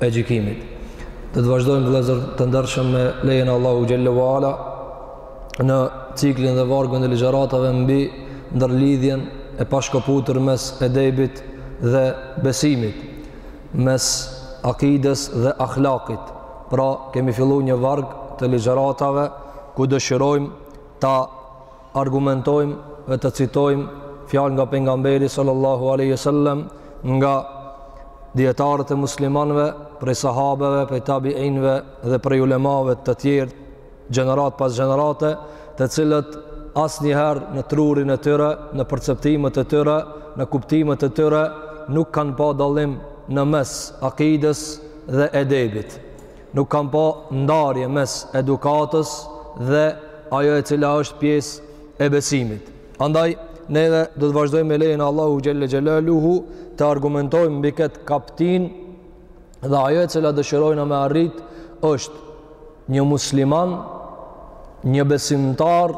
e gjykimit. Do të vazhdojmë vëllezër të ndershëm me lejen e Allahut xhelle ve ala në ciklin dhe vargun e ligjëratave mbi ndërlidhjen e pashkëputur mes edebit dhe besimit, mes akides dhe ahlakit. Pra, kemi fillu një varg të ligjëratave ku dëshirojmë ta argumentojmë dhe të citojmë fjalë nga pejgamberi sallallahu alaihi wasallam nga dijetarët e muslimanëve prej sahabeve prej tabiinëve dhe prej ulemave të tjerë gjeneratë pas gjenerate të cilët asnjëherë në trurin e tyre në perceptimet e tyre në kuptimet e tyre nuk kanë pa dallim në mes akides dhe edebit Nuk kanë pa ndarje mes edukatës dhe ajo e cila është pjesë e besimit. Andaj, ne edhe do të vazhdojmë me lejen e Allahut xhelle xhelaluhu të argumentojmë mbi këtë kaptinë dhe ajo e cila dëshirojmë me arrit është një musliman, një besimtar,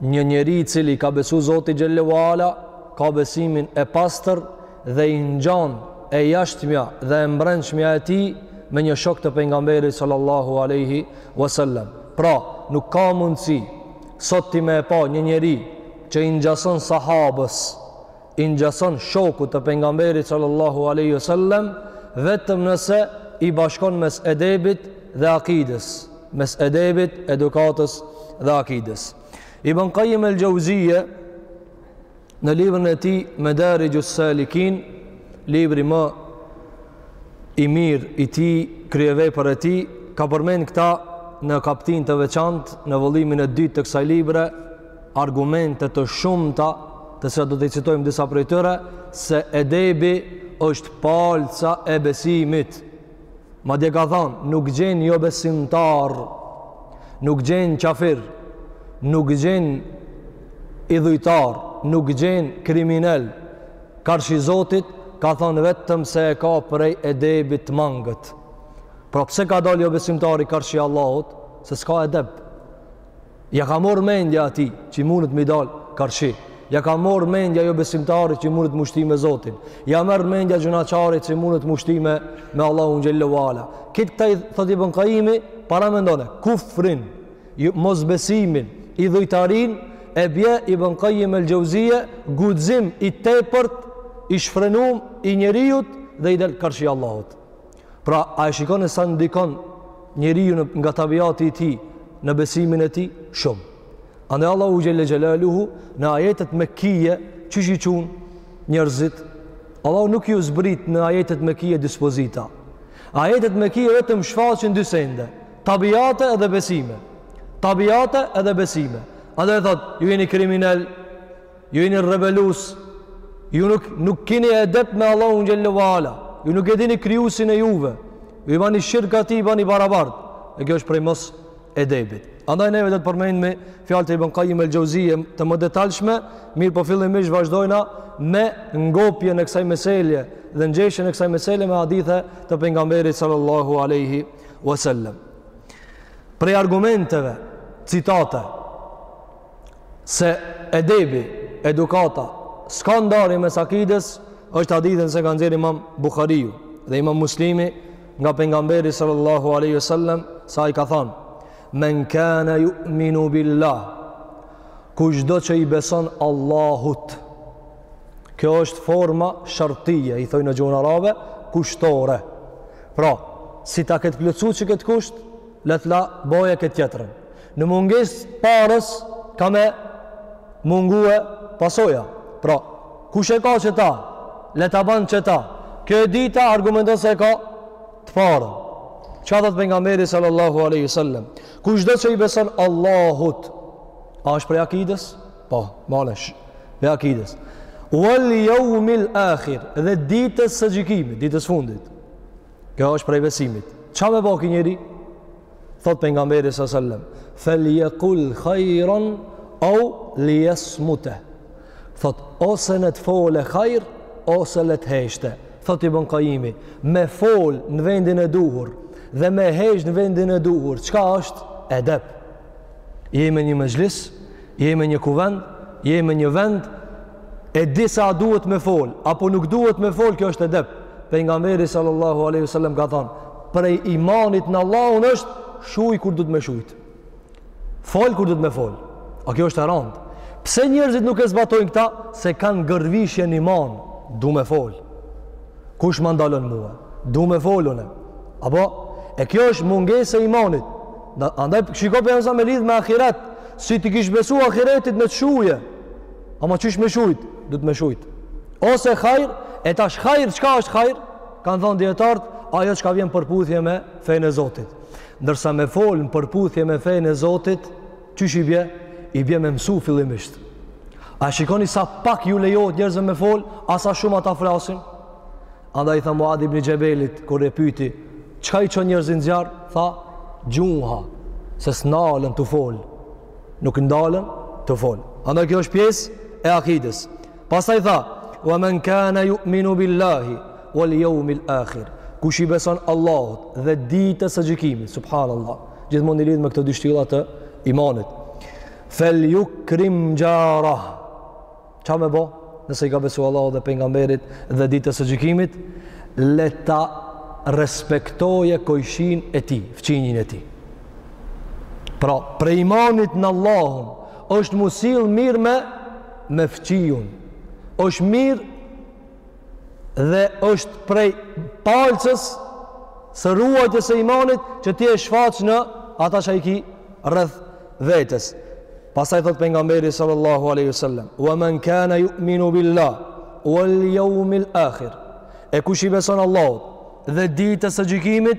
një njeri i cili i ka besu Zotit xhelle ve ala, ka besimin e pastër, dhe i ngjan e jashtmja dhe e mbrendshmja e tij me një shok të pejgamberit sallallahu alaihi wasallam pra nuk ka mundësi sot ti me e pa një njeri që i ngjason sahabës i ngjason shokut të pejgamberit sallallahu alaihi wasallam vetëm nëse i bashkon mes edebit dhe akides mes edebit edukatës dhe akides Ibn Qayyim el-Jauziyje Në librin e tij Madarijus Salikin, libri më i mirë i tij, kryevepër e tij, ka përmend këta në kaptinë të veçantë, në vëllimin e dytë të kësaj libre, argumente të shumta, të cilat do t'i citojmë disa prej tyre, se edebi është palca e besimit. Madje ka thanë, nuk gjen jobesimtar, nuk gjen qafir, nuk gjen idhujtar, nuk gjen kriminel, karshi Zotit, ka thanë vetëm se e ka prej edebit të mangët. Pra pse ka dalë jobesimtari karshi Allahut, se s'ka edeb. Ia ka marrë mendja atij që i mundet me i dalë karshi. Ia ka marrë mendja jobesimtarit që i mundet me u shty me Zotin. Ia merr mendja gjynahqarit që i mundet me u shty me, me Allahun xhelle ve ala. Krejt këta i thotë Ibn Kajimi, paramendone, kufrin, mosbesimin, idhujtarinë, e bie Ibn Kajim el-Xhauzije, guxim i tepërt, i shfrenum, i njeriut dhe i del karshi Allahut. Pra, a e shikoni sa ndikon njeriu nga tabiati i tij në besimin e tij? Shumë. Andaj Allahu xhelle xhelaluhu në ajetet mekije qysh i çun njerëzit. Allahu nuk ju zbrit në ajetet mekije dispozita. Ajetet mekije vetëm shfaqin dy sende, tabiate edhe besime. Tabiate edhe besime. Andaj e thotë, ju jeni kriminel, Ju jeni rebelus. Ju nuk nuk keni edep me Allahun xhelle ue ala. Ju nuk e dini krijuesin e juve. Ju i bani shirk atij, i bani barabart. E kjo është prej mos edebit. Andaj neve do të përmendim fjalët e Ibn Qayyim el-Jauziyje të më detajshme, mirëpo fillimisht vazhdojna me ngopjen e kësaj meselje dhe ngjeshjen e kësaj mesele me hadithe të pejgamberit sallallahu alaihi wasallam. Prej argumenteve, citate, se edebi, edukata, s'ka ndarje mes akides, është hadithi që e ka nxjerr Imam Buhariu dhe Imam Muslimi nga pejgamberi sallallahu alaihi wasallam se ai ka thënë: "Men kana yu'minu billah" Kushdo që i beson Allahut. Kjo është forma shartije, i thojnë në gjuhën arabe, kushtore. Pra, si ta ketë plotësu qëkëtë kusht, Le ta boje këtë tjetrën. Në mungesë t'parës ka me mungue pasoja. Pra, kush e ka qëta, le ta banë qëta. Kjo e dyta argumenton se e ka të parën. Çka thotë pejgamberi sallallahu aleyhi wasallem? Kushdo që i beson Allahut? A është prej akides? Po, malesh. Prej akides. Uel jaumil akhir dhe ditës së gjykimit, ditës fundit. Kjo është prej besimit. Çka me ba ky njeri? Thotë pejgamberi sa sellem, feljekul khajron au lijesmut. Thotë, ose le të fole khajr, ose le të heshte. Thotë Ibn Kajimi, me fol në vendin e duhur dhe me hesht në vendin e duhur, çka është? Edep. Jemi një mexhlis, Jemi një kuvend, jemi një vend, e di se a duhet me fol, apo nuk duhet me fol, kjo është edep. Pejgamberi sallallahu aleyhi wasallam ka thanë, prej imanit në Allahun është, shuj kur duhet me shujt. Fol kur duhet me fol. A kjo është e randë. Pse njerëzit nuk e zbatojnë këta? Se kanë gërvishje në iman, du me fol. Kush ma ndalon mua? Du me fol unë. Apo? E kjo është mungesë e imanit. Andaj, shiko pra sa me lidhë me akiret. Si t'i kish besu akiretit me të shuje. Ama qysh me shujt? Duhet me shujt. Ose hajr, e tash hajr, çka është hajr? Kanë thonë dijetarët, ajo çka vjen përputhje me fenë e Zotit. Ndërsa me folë në përputhje me fenë e Zotit, Qysh i bje? I bje me mësu fillimisht. A shikoni sa pak ju lejohet njerëzve me fol, a sa shumë ata flasin? Andaj i tha Muad ibn Xhebelit, kur e pyti, çka i çon njerëzit n'zjarr? Tha, gjuha, se s'nalen tu fol. Nuk ndalen tu fol. Andaj kjo është pjesë e akides. Pastaj tha, wa men kana ju'minu billahi, wal jaumil akhir. Kush i beson Allahut dhe ditës së gjykimit, subhanallah. Gjithmonë i lidh me këto dy shtylla të imanit. Fel jukrim xharah. Ça me bo? Nëse i ka besu Allahut dhe pejgamberit dhe ditës së gjykimit, le ta respektoje kojshinë e tij, fqinjin e tij. Pra, prej imanit në Allahun, është m'u sill mirë me, me fqiun. është mirë dhe është prej palcës së ruajtjes së imanit që ti e shfaq në ata që i ki rreth vetes. Pastaj thotë pejgamberi sallallahu alaihi wasallam: "Wa man kana yu'minu billah wal yawmil akhir" E kush i beson Allahut dhe ditës së gjykimit,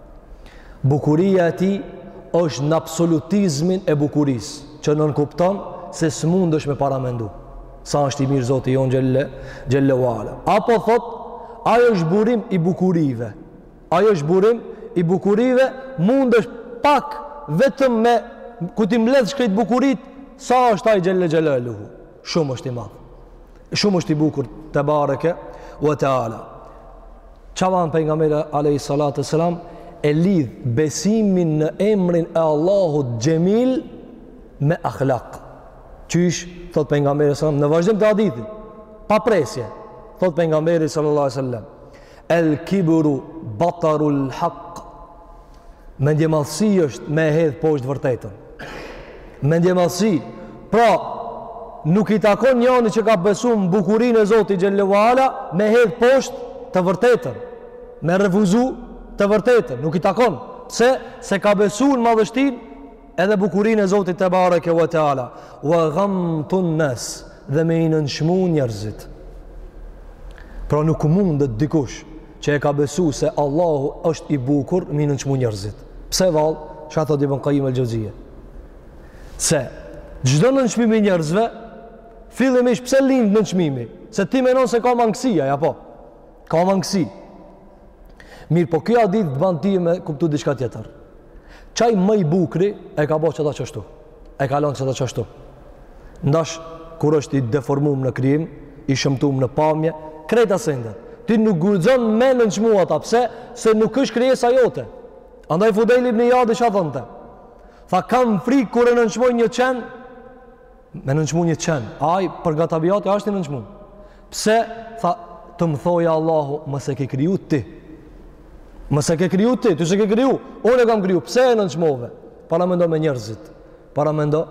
Bukuria e tij është në absolutizmin e bukurisë, që nënkupton se s'mundesh me paramendu. Sa është i mirë Zoti jonë xhelle we ala. Apo thotë, ai është burim i bukurive. Ai është burim i bukurive, mundesh pak vetëm me ku t'i mbledhsh krejt bukuritë, sa është ai xhelle xhelaluhu. Shumë është i madh. Shumë është i bukur tebareke ue teala. Ça ban pejgamberi alejhi salatu ues selam e lidh besimin në emrin e Allahut Xhemil me akhlak. Qysh, thotë pejgamberi selam, në vazhdim të hadithit, pa presje, thotë pejgamberi sallallahu alejhi selam, El kibru batarul haq. Mendjemadhësi është me e hedh poshtë të vërtetën. Mendjemadhësi. Pra, nuk i takon njanit që ka besu në bukurinë e Zotit xhelle we ala me hedh poshtë të vërtetën, me refuzu të vërtetën, nuk i takon, pse, se ka besu në madhështinë edhe bukurinë e Zotit tebareke ue teala, ue ghamtun nas, dhe me i nënçmu njerëzit. Pra nuk mundet dikush që e ka besu se Allahu është i bukur me i nënçmu njerëzit. Pse vallë, çka thotë Ibn Kajim el Xhevzije? Se, çdo nënçmim i njerëzve, fillimisht pse lind nënçmimi? Se ti menon se ka mangësi ai, apo? Ka mangësi. Mirëpo kjo hadith të ban ti me kuptu diçka tjetër. Qaj më i bukri e ka bo qata qashtu. e kalon s'ta qashtu. Ndash kur është i deformum në krijim, i shëmtum në pamje, krejt ato sende. Ti nuk guxon me nënçmu ata, pse? Se nuk është krijesa jote. Andaj Fudejl ibn Ijadi çka thonte? Tha kam frikë kur e nënçmoj një çen me nënçmu një çen. Ai për nga tabiati asht i nënçmu. Pse, tha, të më thojë Allahu, mu s'e ke kriju ti. Mu s'e ke kriju ti, ti s'e ke kriju. Unë e kam kriju, pse e nënçmove? Paramendo me njerëzit. Paramendo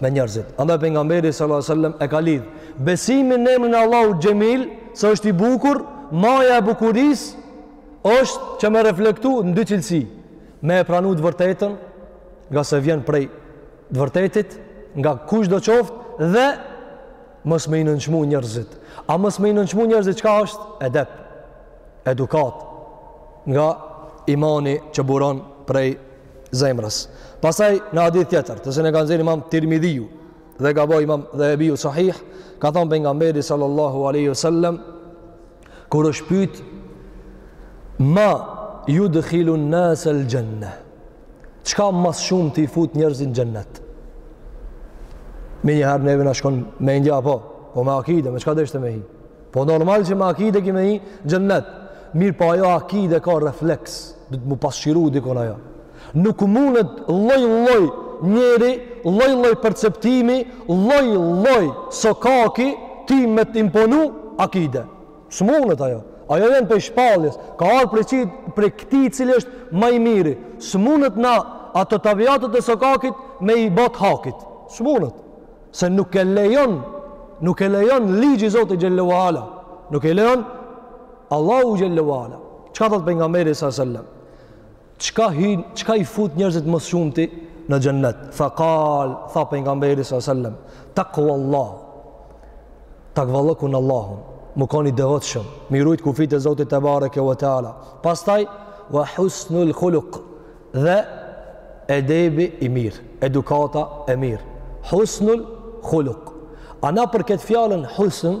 me njerëzit. Andaj pejgamberi, sallallahu sallam, e ka lidh. Besimin në emrin e Allahut Xhemil, se është i bukur, maja e bukurisë, është që me reflektu në dy cilësi. Me e pranu të vërtetën, ngase vjen prej të vërtetit, nga kushdo qoftë, dhe Mos me i nënçmu njerëzit. A mos me i nënçmu njerëzit çka është? Edep. Edukatë. Nga imani që buron prej zemrës. Pastaj në hadith tjetër, të cilin e ka nxjerrë Imam Tirmidhiu dhe e ka bo Imam Dhehebiu Sahih, ka thënë pejgamberi sallallahu alaihi wasallam kur është pyet ma yudkhilu an-nas al-janna. çka ma së shumti i fut njerëzit në xhennet menjëherë neve na shkon mendja po po me akide, me çka deshte me hi po normal që me akide ki me hi n'xhennet mirëpo ajo akide ka refleks do të m'u pasqyru dikun ajo nuk mundet lloj lloj njeri lloj lloj perceptimi lloj lloj sokaki ty me të imponu akide S'munet ajo. Ajo vjen prej shpalljes. Ka ardhur prej çi prej këtij i cili është ma i miri. S'munet na ato tabiatet e sokakit me i bo të hakit. S'munet. Se nuk e lejon nuk e lejon ligji i Zotit xhelle ve ala. Nuk e lejon Allahu xhelle ve ala. Çka thotë pejgamberi sallallahu alajhi wasallam? Çka hyn, çka i fut njerëzit më së shumti në xhennet? Fa qal, tha pejgamberi sa selam, taqwa Allah. Takvallëku në Allahun, m'u kon i devotshëm, me i rujt kufijt e Zotit tebareke ve teala. Pastaj wa husnul khuluq dhe edebi i mirë, edukata e mirë. Husnul khuluq. A sa i përket fjalën husn,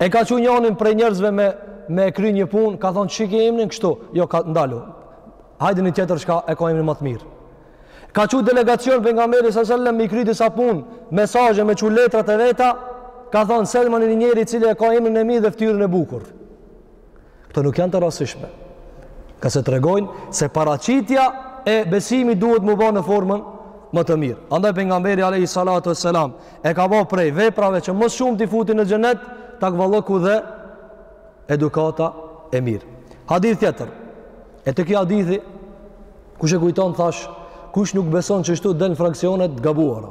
E ka çu njonin prej njerëzve me me e kry një punë, ka thonë qysh e ki emrin kështu, jo ka ndalu. Hajde një tjetër shka e ka emrin më të mirë. Ka çu delegacion pejgamberi sa selam me i kry disa punë, mesazhe me çu letrat e veta, ka thonë sillmani një njeri i cili e ka emrin e mirë dhe fytyrën e bukur. Këto nuk janë të rastësishme. Ngase tregojnë se paraqitja e besimit duhet m'u ba në formën më të mirë. Andaj pejgamberi alayhi salatu wassalam e ka ba prej veprave që më shumë t'i futin në xhenet takvalloku dhe edukata e mirë. Hadith tjetër. E te ky hadithi kush e kujton thash kush nuk beson që kështu dalin fraksionet e gabuara.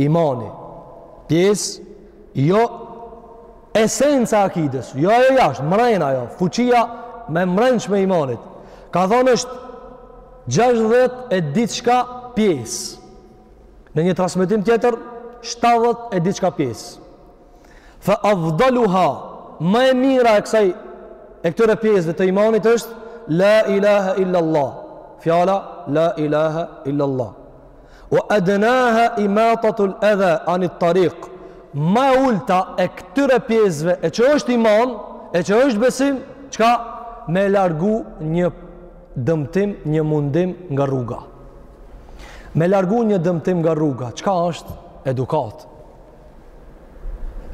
Imani, pjesë, jo esenca e akides, jo ajo jashtë, mrena ajo, fuqia e mrendshme e imanit. Ka thonë është 60 e diçka pjesë. Në një transmitim tjetër, 70 e diçka pjesë. Fa afdaluha ma e mira e kësaj e këtyre pjesëve të imanit është la ilaha illa allah. Fjala la ilaha illa allah. Wa adnaha imatatu al-adha an at-tariq. Ma e ulta e këtyre pjesëve e që është iman, e që është besim, çka me largu një dëmtim, një mundim nga rruga. Me largu një dëmtim nga rruga, çka është edukatë?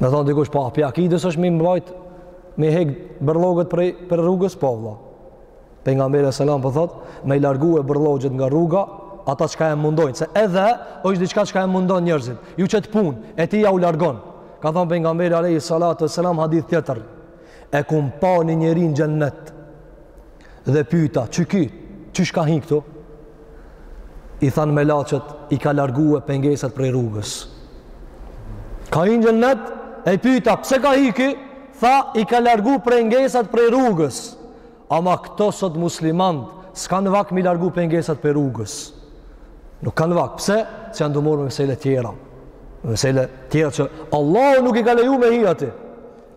Me thonë dikush, pa, po, prej akidës është m'i mbajt, m'i hek bërllogët prej rrugës, po, vlla. Pejgamberi alejhi selam po thot, me i largue bërllogët nga rruga, ata çka e mundojnë, se edhe është diçka çka i mundon njerëzit, ju qet punë, e ti ja u largon. Ka thonë pejgamberi alejhi salatu selam, hadith tjetër, e kom pa një njeri në xhenet dhe pyta qyky qysh ka hi këtu i thanë melaqet i ka largue pengesat prej rrugës ka hi në xhenet e pyta pse ka hi ky tha i ka largu pengesat prej rrugës ama këto sot muslimant s'kanë vakt m'i largu pengesat prej rrugës nuk kanë vakt pse se janë tu u marrë me mesele tjera me mesele tjera që Allahu nuk i ka leju me hi aty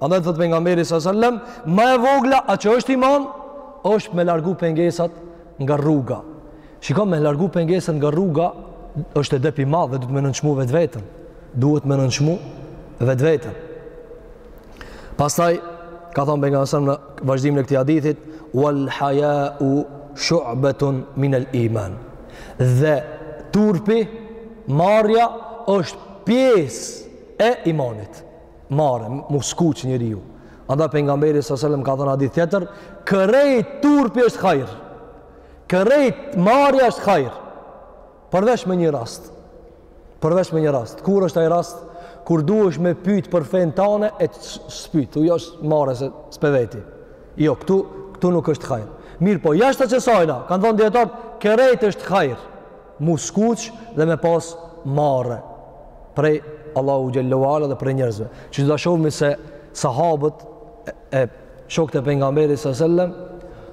Andaj thot pejgamberi sa selam, ma e vogla a që është iman, është me largu pengesat nga rruga. Shikon me largu pengesat nga rruga është edep i madh dhe duhet me nënçmu vetveten. Duhet me nënçmu vetveten. Pastaj, ka thonë pejgamberi në vazhdimin e këtij hadithit, wal hajau shu'betun minel iman. Dhe turpi, marrja, është pjesë e imanit. marre, m'u skuq njeriu. Andaj pejgamberi sa selam ka thënë hadith tjetër, krejt turpi është hajr. Krejt marrja është hajr. Përveç me një rast. Përveç me një rast. Kur është ai rast? Kur duhesh me pyet për fenë tane e s'pyt, thu osht marre s'e pveti. Jo, këtu këtu nuk është hajr. Mirëpo, jashta qesajna, kanë thonë dijetarët, krejt është hajr. mu skuq dhe me pas marre prej Allahu xhelle ue ala dhe prej njerëzve. Që do ta shofmi se sahabët e shokët e pejgamberit së sellem,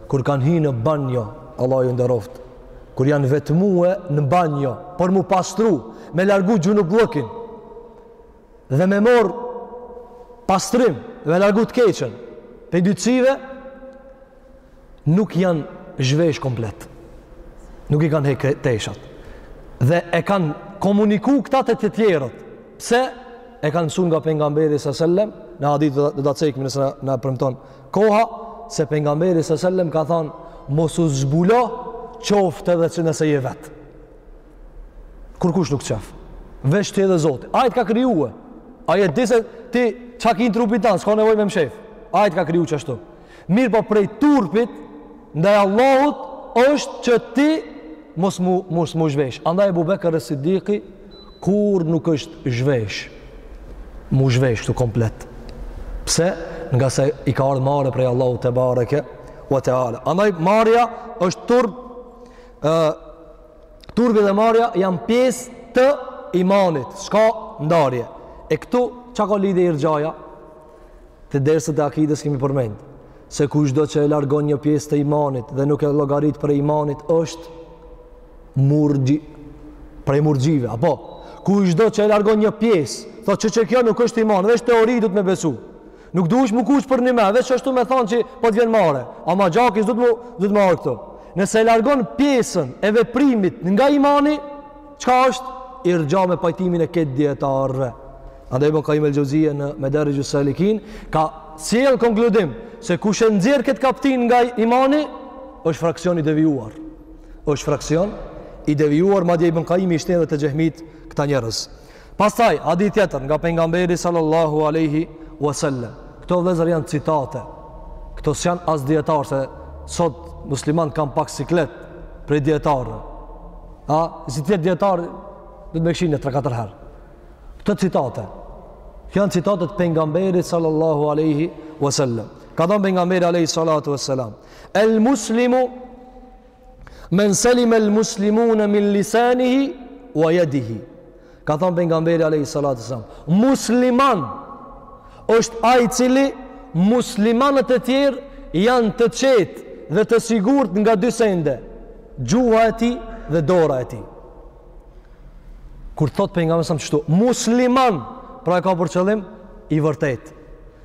kur kanë hi në banjo, Allahu ju nderoftë, kur janë vetmue në banjo, për mu pastru, me largu xhunubllëkin, dhe me mor pastrim, dhe me largu të keqen, prej ndytësive, nuk janë zhvesh komplet. Nuk i kanë hekë teshat. Dhe e kanë komuniku këta te të tjerët. Pse? E kanë msu nga pejgamberi së sellem, në hadit do ta cekmi nëse na premton koha, se pejgamberi së sellem ka thonë, mos u zbulo qoftë edhe nëse je vetë. Kurkush nuk t'shef. Veç ti edhe Zoti. Ai t'ka krijue. Ai e di se ti çka ki në trupin tan, s'ka nevoj me mshef. Ai t'ka kriju qashtu. Mirëpo prej turpit, ndaj Allahut, është që ti mos mu, mos mu zhvesh. Andaj Ebu Bekër es-Sidiki kurrë nuk është zhvesh. Mu zhvesh të komplet. Pse? Ngase i ka ardhë marre prej Allahut tebareke ue teala. Andaj marrja është turp, e, turpi dhe marrja janë pjesë të imanit, s'ka ndarje. E këtu, çka ka lidhje irxhaja? Te dersat e akides kemi përmend se kushdo që e largon një pjesë të imanit dhe nuk e llogarit prej imanit është murxhi prej murxhive, apo kushdo që e largon një pjesë, thotë që qekjo nuk është iman, veç teori duhet me besu. Nuk duhesh mu kuq përnime, veç ashtu me thon që po të vjen marre. Ama gjaki s'duhet me ardh këtu. Nëse e largon pjesën e veprimit nga imani, Çka është irxha me pajtimin e krejt dijetarëve? Andaj Ibn Kajim El Xheuzije në Medarixhus Salikin ka sjell konkludim se kush e nxjerr këtë kaptinë nga imani është fraksion i devijuar. Është fraksion i devijuar, madje Ibn Kajimi i shtin edhe te xhehmitë këta njerëz. Pastaj hadith tjetër nga pejgamberi sallallahu alaihi wasallam. Këto vëllezër janë citate. Këto s'janë as dijetarë se sot muslimanët kanë pak siklet prej dijetarëve. A si t'jetë dijetar do të më kishin 3-4 herë. Këto citate. Këto janë citate të pejgamberit sallallahu alaihi wasallam. Ka thënë pejgamberi alaihi salatu wasalam, "El muslimu Men selimel muslimune min lisanihi wa jedihi. Ka thonë pejgamberi alejhi salatu selam. Musliman është ai i cili muslimanët e tjerë janë të qetë dhe të sigurt nga dy sende. Gjuha e tij dhe dora e tij. Kur thotë pejgamberi selam qështu, musliman, pra e ka për qëllim, i vërtetë.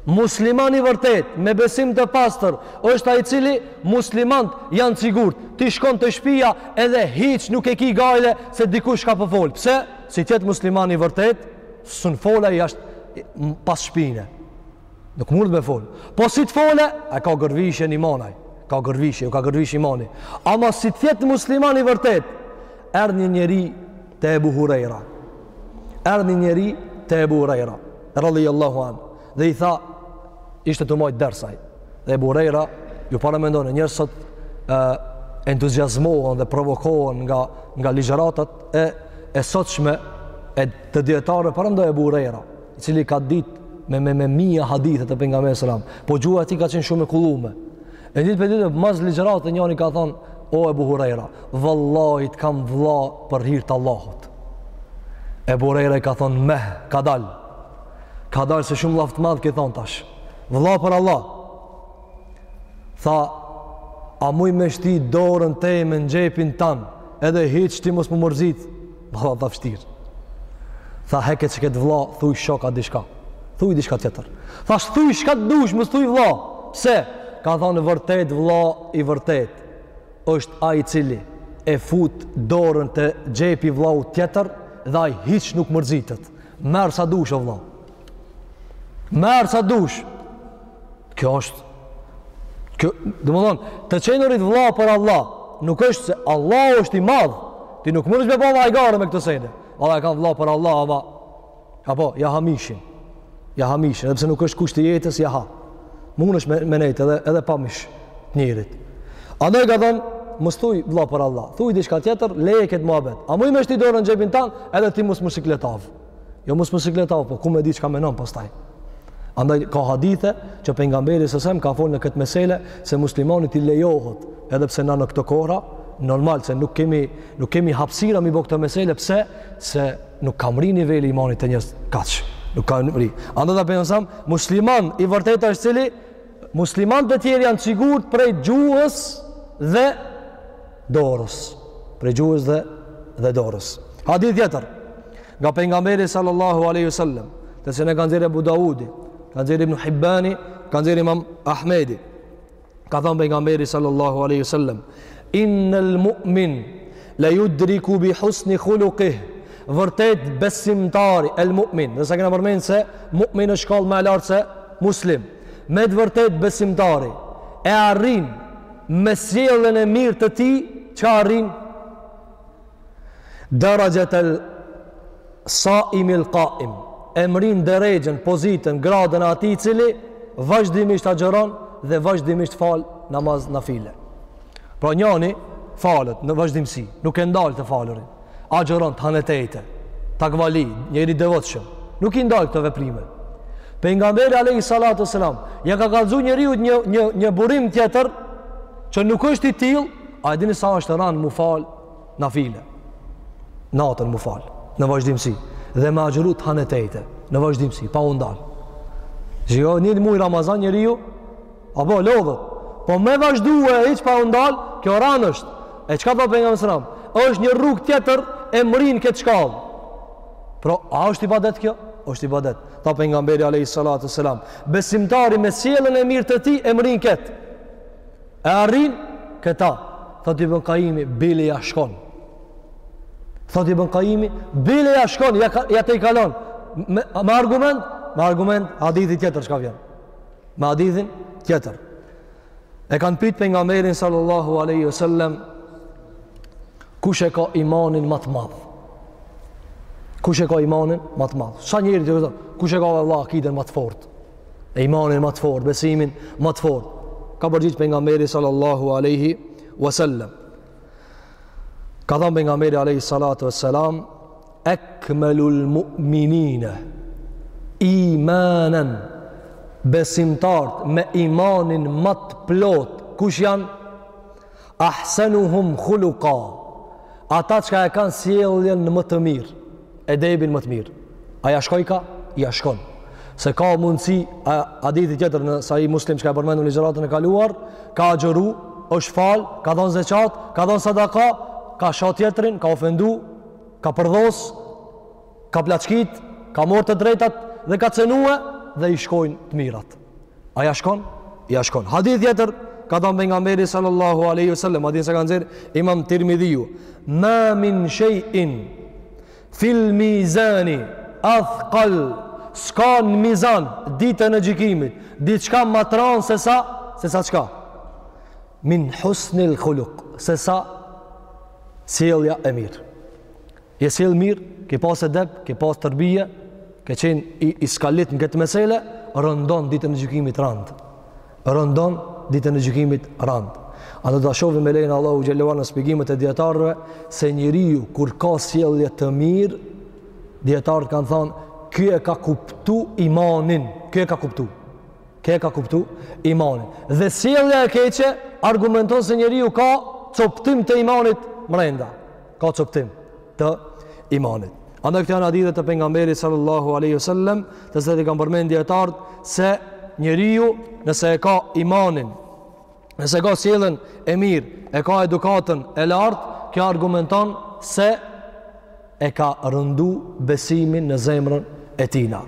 Musliman i vërtetë, me besim të pastër, është ai i cili muslimant janë të sigurt. Ti shkon te shpia edhe hiç nuk e ki gajle se dikush ka po fol. Pse? Si të jetë musliman i vërtetë, s'un fol ai ashtu pas shpine. Nuk mundet me fol. Po si të fole, a ka gërvishje në iman ai. Ka gërvishje, ju ka gërvish imani. Ama si të jetë musliman i vërtet, erdh një njeri te Ebu Hurajra. Erdh një njeri te Ebu Hurajra. radhiyallahu an dhe i tha ishte tu majt ders ai dhe Ebu Hurajra ju paramendoni njerëzit sot e, entuziazmohen dhe provokohen nga nga ligjëratat e e sotshme e të dietarëve paramendo Ebu Hurajra i cili ka ditë me me me mija hadithe të pejgamberit sallallahu alajhi wasallam po gjuha e tij ka qenë shumë e kullume E një ditë prej ditëve, mas ligjëratës njoni ka thonë, o Ebu Hurajra, vallahi t'kam vlla për hir të Allahut. Ebu Hurajra i ka thonë, meh, kadal. Kadal se shumë llaf të madh ke thonë tash. Vlla për Allah. Tha, a muj me shti dorën teme në xhepin tan, edhe hiç ti mos me u mërzit, Valla tha vështirë. Tha heke qëkëtë vlla, thuj shok a diçka. Thuj diçka tjetër. Tha thuj shka të dush, mos thuj vlla. Pse? Ka thanë vërtet vlla i vërtet. është ai i cili e fut dorën te xhepi vllaut tjetër dhe ai hiç nuk mërzitet. Merr sa dush o vlla. Merr sa dush. Kjo është kjo, domethonë, të qenurit vlla për Allah, nuk është se Allah është i madhë, ti nuk mundesh me ba hajgare me këto sende. Valla e kam vlla për Allah, ama, apo, ja ha mishin, ja ha mishin, edhe pse nuk është kusht i jetës, ja ha. Mundesh me, me nejt edhe, edhe pa mish të njerit. Andaj ka thonë, mos thuj vlla për Allah, thuj diçka tjetër, leje këtë muhabet. A muj me shti dorën në xhepin tan, edhe ti mos me u sikletav. Jo mos me u sikletav po ku me di çka mendon pastaj. Andaj ka hadithe që pejgamberi sa sem ka fol në këtë mesele se muslimanit i lejohet edhe pse na në këto kohëra normal se nuk kemi nuk kemi hapësira me i bo këto mesele pse se nuk ka mri niveli i imanit te njerëzit kaq nuk ka mri. Andaj tha pejgamberi sa sem musliman i vërtetë është cili Muslimanët e tjerë janë të sigurt prej gjuhës dhe dorës. Prej gjuhës dhe dhe dorës. Hadith tjetër nga pejgamberi sallallahu alaihi wasallam, të cilin e ka nxjerrë Abu Daudi, ka nxjerrë Ibn Hibbani, ka nxjerrë Imam Ahmedi. Ka thënë pejgamberi sallallahu alaihi wasallam, "Innal mu'min la yudriku bi husni khuluqihi" Vërtet besimtari, el mu'min, dhe sa kena përmenë se mu'min është shkallë më e lartë se muslim. Me të vërtetë besimtari e arrin me sjelljen e mirë të tij që arrin derexhet es-saimil kaim e mrrin derexhen, pozitën, gradën e atij i cili vazhdimisht agjëron dhe vazhdimisht fal namaz nafile. Pra njani falet në vazhdimësi, nuk e ndal të falurit, agjëron të hane e t'ejte, takvali, njeri i devotshëm, nuk i ndal këto veprime. Pejgamberi alejhi salatu selam, ja ka kallzu njeriut një, një, një burim tjetër, që nuk është i tillë, a e dini sa është ranë m'u falë nafile, natën m'u falë, në vazhdimësi, dhe me agjëru të hane e t'ejte, në vazhdimësi, pa u ndalë. Zhjo, një muj Ramazan njeriu, Apo lodhet. Po me vazhdu e hiç pa u ndal, kjo ranë është. E çka tha Pejgamberi alejhi selam? është një rrugë tjetër e mrrin këtë shkallë. Pra, a është ibadet kjo? është ibadet. Tha Pejgamberi a.s. Besimtari me sjelljen e mirë të tij e mrrin këtë. E arrin këta. Thotë i bën kaimi, bile ja shkon. Thotë i bën kaimi, bile ja shkon, ja, ja tejkalon. Me, me argument? Me argument, hadithi tjetër çka vjen. Në hadithin tjetër, e kanë pytë Pejgamberin sallallahu aleyhi ve sellem, kush e ka imanin më të madh? Kush e ka imanin më të madh? Sa njeri të këtë, kush e ka Allah akiden më të fortë? E imanin më të fortë, besimin më të fortë? Ka përgjigj Pejgamberi sallallahu aleyhi ve sellem. Ka thanë Pejgamberi aleyhi salatu ve selam, Ekmelul mu'minine imanen besimtarët me imanin më të plot kush janë ahsenuhum khuluqa ata që e kanë sjelljen më të mirë edebin më të mirë a ja shkoj ka? ja shkon se ka mundësi a, hadithi tjetër në Sahih Muslim çka e përmendëm n'ligjëratën e kaluar ka agjëru, është fal ka dhonë zeqat, ka dhonë sadaka ka sha tjetrin, ka ofendu ka përdhos, ka plaçkit, ka marrë të drejtat dhe ka cenu e dhe i shkojnë të mirat. A ja shkon? Ja shkon. Hadith tjetër, ka thonë Pejgamberi sallallahu aleyhi sallam, hadith si e ka nxjerrë, imam Tirmidhiu, ma min shejin, fil mizani, athkal, s'ka në mizan, ditën e gjykimit, diçka ma t'ran se sa, se sa çka. min husnil khuluq se sa sjellja e mirë je sjell mirë ke pas edep ke pas tërbije ke qenë i, i skalit në këtë mesele rëndon ditën e gjykimit rand rëndon ditën e gjykimit rand a do të shohim me lejnë Allahut xhelle ve ala në shpjegimet e dijetarëve se njeriu kur ka sjellje të mirë dijetarët kanë thanë ky e ka kuptu imanin ky e ka kuptu Kë e ka kuptu? Imanin. Dhe sjellja e keqe argumenton se njeriu ka coptim të imanit mrenda. Ka coptim të imanit. Andaj këto janë hadithe të pejgamberit sallallahu alaihi wasallam, të cilat i kanë përmendur dijetarët se njeriu nëse e ka imanin nëse ka sjelljen e mirë, e ka edukatën e lartë, kjo argumenton se e ka rëndu besimin në zemrën e tina.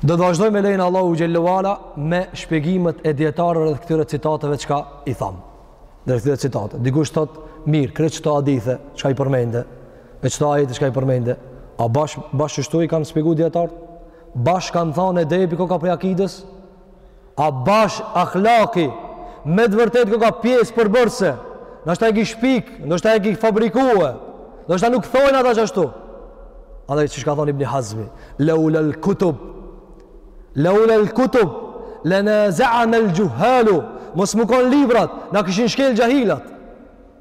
Do të vazhdojmë me lejen e Allahut xhelle ue ala me shpjegimet e dijetarëve rreth këtyre citateve çka i thamë. Rreth këtyre citate. Dikush thotë, mirë, krejt qito hadithe, çka i përmende, e qito ajete çka i përmende, a bash bash kështu i kanë shpjegu dijetarët? Bash kanë thanë edebi koka prej akides? A bash ahlaki, me të vërtet koka pjesë përbërëse, ndoshta e ki shpik, ndoshta e ki fabrikue, ndoshta nuk thojnë ata qashtu. A dhe qysh ka thonë Ibni Hazmi, leu lel kutub, leu lel kutub, le nazeana el xhuhelu, mos me konë librat, na kishin shkel xhahilat.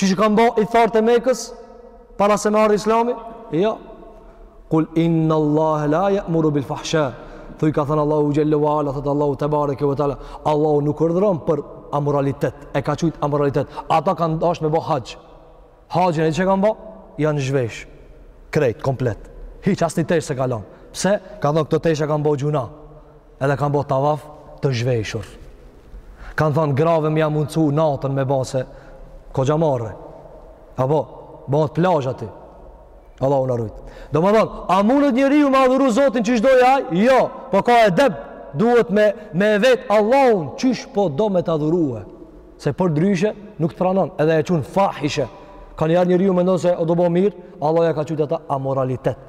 Qysh e kanë bo idhujtarët e Mekës, para se me ardhë islami? Jo. Kul inne Allah la jamuru bil fahsha. Thuj ka thënë Allahu xhelle ue ala, thotë Allahu tebareke ue teala. Allahu nuk urdhëron për amoralitet, e ka qujtë amoralitet. Ata kanë dash me bo haxh. Haxhin e qysh e kanë bo, janë zhvesh. Krejt, komplet. Hiç, asnjë tesh s'e kanë lonë. Pse, ka thënë këto tesha kanë bo gjynah. Edhe kanë bo tavaf të zhveshur. Kanë thonë grave m'jau mundsu natën me ba se goxha marre. Apo, bëhet plazh aty. Allahu na rujt. Domethonë, a mundet njeriu me adhuru Zotin qysh do aj? Jo, po ka edeb, duhet me, me vetë Allahun qysh po do me të adhurue. Se përndryshe nuk të pranon, edhe e qun fahishe. Kanjëherë njeriu mendon se o tu bo mirë, Allah ja ka qujtë ata amoralitet.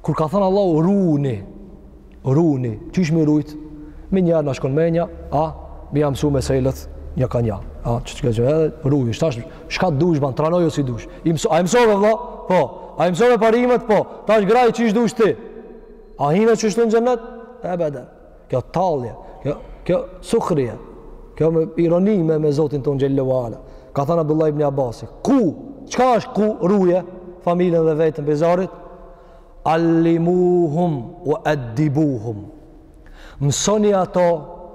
Kur ka thënë Allahu runi, runi, qysh me rujt? Menjëherë na shkon menja, a, me jau msu meselet, një ka një, a, që që që edhe, rujë, tash, çka të dush ban, tranoju si dush, I mëso, a i mësove vlla, po, a i mësove parimet, po, tash graj qysh dush ti, a hina qishtu në xhennet, ebeden, Kjo tallje, kjo, kjo sukhrije, kjo me ironi me, me Zotin tonë xhelle ue ala. Ka thënë Abdullah ibn Abasi, ku, çka është ku ruje familjen dhe veten prej zjarrit? Allimuhum ue eddibuhum. Mësoni ato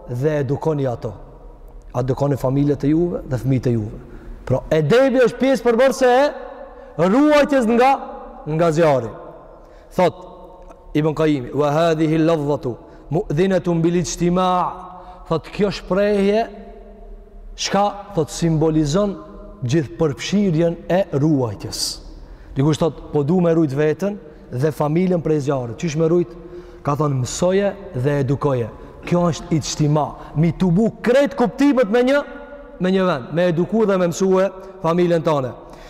dhe edukoni ato. Edukoni familjet e juve dhe fëmijët e juve. Pra, edebi është pjesë përbërëse e ruajtjes nga, nga zjarri. Thot Ibn Qayyim, "Wa hadhihi al-lafzatu mu'dhinatun bil ijtima'." Thot kjo shprehje çka thotë simbolizon gjithë përfshirjen e ruajtjes. Dikush thot, "Po du me rujt veten dhe familjen prej zjarrit." Qysh me rujt? Ka thonë mësoje dhe edukoje. Kjo është ijtima, mi tubu krejt kuptimet me një me një vend, me eduku dhe me mësue familjen tane.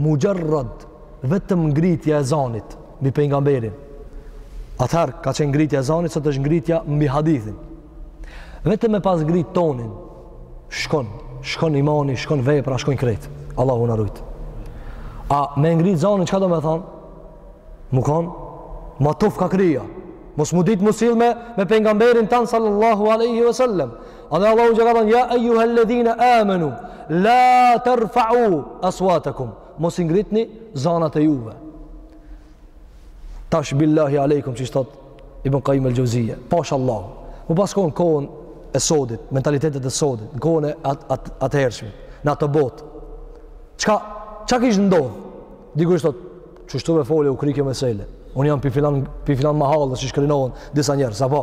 Muxharrad, vetëm ngritja e zanit mbi pejgamberin. Atëherë ka qenë ngritja e zanit, sot është ngritja mbi hadithin. Vetëm me pas ngrit tonin, shkon, shkon imani, shkon vepra, shkon krejt. Allahu na rujt. A me ngrit zanin çka do me thonë? Mu kon matuf ka krija. Mos mu dit mu sill me me pejgamberin tan sallallahu alaihi wasallam. Andaj Allahu çka ka thënë ja ejuhalladhina amanu la tarfa'u aswatakum mos i ngritni zanat e juve. Tash billahi alejkum qysh thot Ibn Qayyim el-Jauziyje. Pash Allahu. Mu pas kon kohën e sodit, mentalitetet e sodit, në kohën e at, at, atëhershme, në atë botë. Çka çka kish ndodh? Dikur thot, qështu me folje u kryke mesele. Un jam pi filan pi filan mahalles, qysh krenohen disa njerëz, apo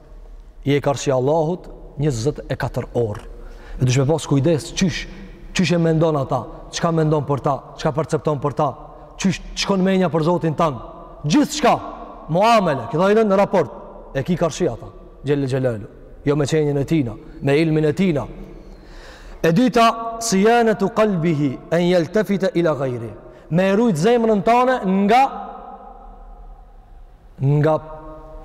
je karshi Allahut 24 orë. E duhesh me pas kujdes, qysh, qysh e mendon ata, çka mendon për ta, çka percepton për ta, qysh, shkon menja për Zotin tanë, gjithçka, muamele, këta i në raport, e ki karshi ata, xhelle xhelaluhu, jo me qenjën e tina, me ilmin e tina. E dyta, sijanetu kalbihi, en jeltefite ila gajri, me e rujt zemrën tane nga nga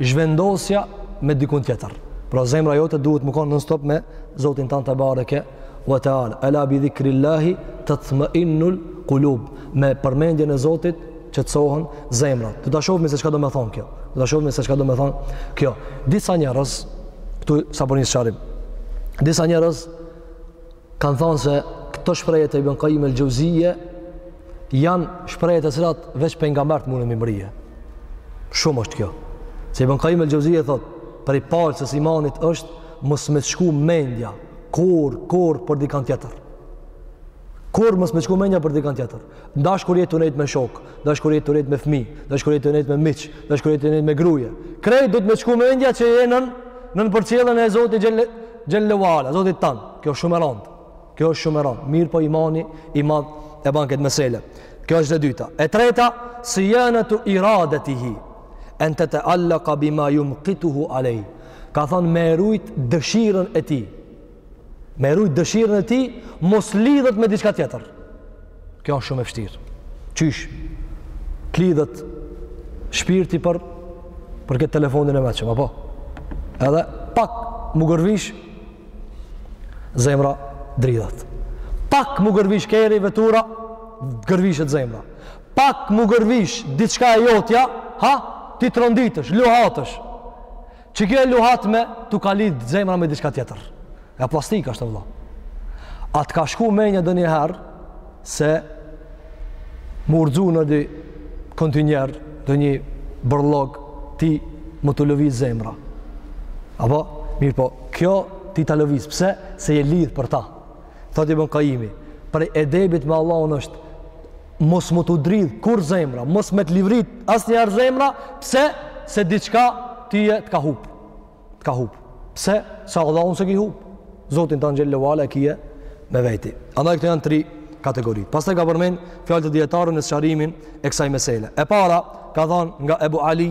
zhvendosja me dikun tjetër. Pra zemra jote duhet me konë non stop me Zotin tanë tebareke ve teala. Ela bi dhikri Allahi tatmeinnul kulub. Me përmendjen e Zotit qetësohen zemrat. Do ta shofmi se çka do me thonë kjo. Do ta shofmi se çka do me thonë kjo. Disa njerëz, këtu sa për një sqarim, disa njerëz Kanë thonë se këto shprehje të Ibn Qayyim el-Jauziyje janë shprehje të cilat veç pejgambert mundën mi mbrije. Shumë është kjo. Se Ibn Qayyim el-Jauziyje thotë, prej palcës së imanit është mos me shku mendja kurrë kurrë për dikant tjetër. Kurrë mos me shku mendja për dikant tjetër. Ndash kur je tu nejt me shokë, ndash kur je tu nejt me fëmijë, ndash kur je tu nejt me miq, ndash kur je tu nejt me gruje. Krejt duhet me shku mendja që je nën nën përcjellën e Zotit xhelle ve ala, Zotit tan. Kjo është shumë e rëndë. Kjo është shumë e rëndë. Mirë po imani i madh e ban këtë mesele. Kjo është e dyta. E treta, sijanetu iradetihi, en tetealleka bima jumkituhu alej, ka thonë me e rujt dëshirën e tij, Me rujt dëshirën e tij, mos lidhet me diçka tjetër. Kjo është shumë e vështirë. Qysh? Të lidhet shpirti për për këtë telefonin e meçëm, apo? Edhe pak m'u gërvish, zemra dridhet. Pak m'u gërvish kerri, vetura, gërvishet zemra. Pak m'u gërvish diçka e jotja, ha? Ti tronditesh, luhatesh. Që kjo e luhatme, t'u ka lidh zemra me diçka tjetër. Ja, plastikë është vëlla. A të ka shku menja ndonjëherë se m'u rrxu në ndonji kontinjer ndonjë bërllog ty me të lëviz zemra. Apo, mirëpo, kjo ty ta lëviz, pse? Se je lidh për ta. Thot Ibn Kajimi, prej edebit me Allahun është mos me t'u dridh kurrë zemra, mos me të livrit asnjëherë zemra, pse se diçka ty të ka hup. Të ka hup. Pse? Se Allahun s'e ki hup. Zotin tan xhelle ue ala e ki me veti. Andaj këto janë tri kategoritë. Pastaj ka përmen fjalët e dijetarëve në sqarimin e kësaj mesele. E para, ka thanë nga Ebu Ali,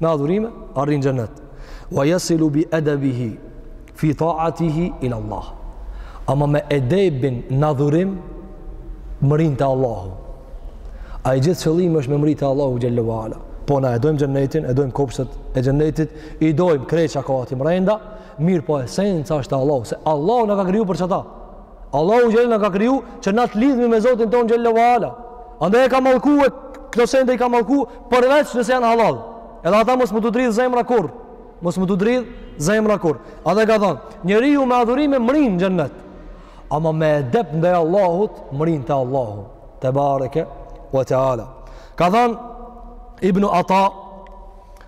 Me adhurime arrin xhenet. Wa yasilu bi adabihi fi ta'atihi ila Allah. Ama me edebin në adhurim mrrin te Allahu. A i gjithë qëllimi është me mrri te Allahu xhelle ue ala. Po na e dojmë xhenetin, e dojmë kopshtet e xhenetit, i dojmë krejt çka ka aty mrenda, mirëpo esenca është Allahu, se Allahu na ka kriju për qata. Allahu xhel na ka kriju që na të lidhmi me Zotin tonë xhelle ue ala. Andaj e ka mallku, e këto sende i ka mallku përveç nëse janë hallall. Edhe ata mos me t'u dridh zemra kurrë. Mos me t'u dridh zemra kurrë. Andaj ka thanë, njeriu me adhurime mrin xhennet. Ama me edep ndaj Allahut mrin te Allahu. Tebareke ue teala. Ka thanë Ibn Ata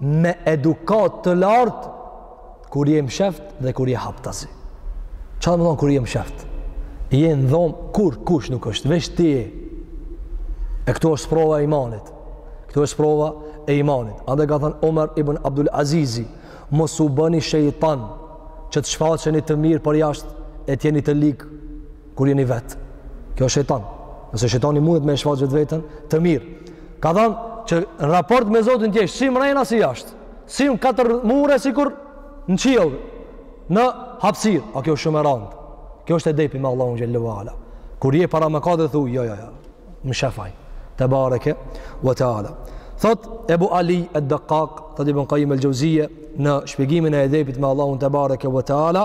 me edukatë të lartë kur je msheft dhe kur je haptasi. Ça domethonë kur je msheft? Je në dhomë kurkush nuk është, veç ti je. E këtu është sprova e imanit. Këtu është sprova e imanit. Andaj ka thanë Omer ibn Abdul Azizi, mos u bëni shejtan që të shfaqeni të mirë për jashtë e t'jeni të ligë Kur jeni vetë. Kjo është shejtan. Nëse shejtani mundet me e shfaqë vetveten të mirë. Ka thanë që në raport me Zotin t'jesh, si mrena si jashtë. Si n'katër mure, sikur në qiell, në hapsirë. A kjo është shumë e randë. Kjo është edepi me Allahun xhelle ue ala. Kur je para mëkatit, thuj, jo, jo, jo, më sheh Ai. Tebareke ue teala. Thot Ebu Ali ed-Dekak, thot Ibn Kajim el-Xheuzije, në shpjegimin e edepit me Allahun tebareke ue teala,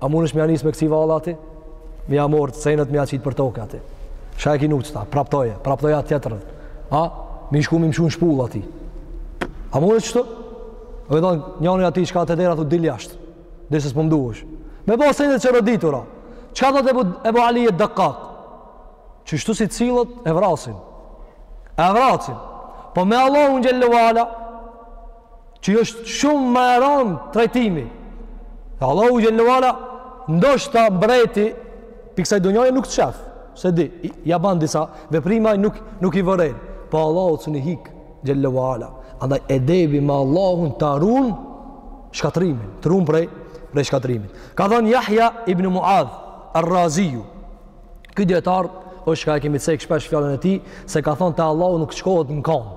A mundesh me ja nis me kësi valle aty? Me ja marrë, senet me ja qitë për toke aty. Shë e ki nuk qëta, praptoje, praptoje atë tjetrën. A, me shku me i mshu në shpullë atij. A mundesh qëtu? Domethonë, njani aty çka te dera, thu dil jashtë. Deshe s'po m'duhesh. Me bo senet çoroditura. Ça thot Ebu, Ebu Ali ed-Dekak? Qështu si sillet, e vrasin. E vrasin. Po me Allahun xhel-le ve ala, që është shumë më e rëndë trajtimi. Dhe Allahu xhel-le ve ala, ndoshta mbreti, pi kësaj dunjaje nuk të shef, se di, ja ban disa, veprime nuk, nuk i vëren, pa po Allahut s'un i hik, xhel-le ve ala. Andaj edebi me Allahun ta run shkatrrimin, të run prej, prej shkatrrimit. Ka thonë Jahja ibn Muadh, Arraziju, ky dijetar, është ka e kemi cek shpesh fjalën e tij, se ka thonë te Allahu nuk shkohet në kamë,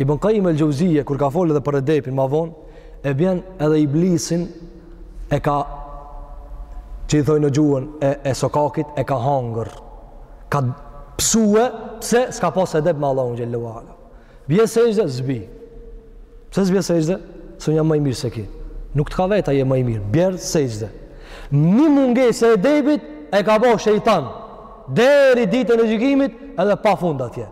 Ibn Qayyim el-Jauziyje kur ka folë edhe për edepin ma vonë, e bjen edhe iblisin e ka që i thojnë në gjuhën e, e sokakit e ka hangër ka pësue pse s'ka pas edep me Allahun xhel-le ve ala bjer sexhde s'bi pse s'bi sexhde se unë jam ma i mirë se ky nuk të ka vet a je më i mirë bjer sexhde një mungesë e edepit e ka bo shejtan deri ditën e gjykimit edhe pa fund atje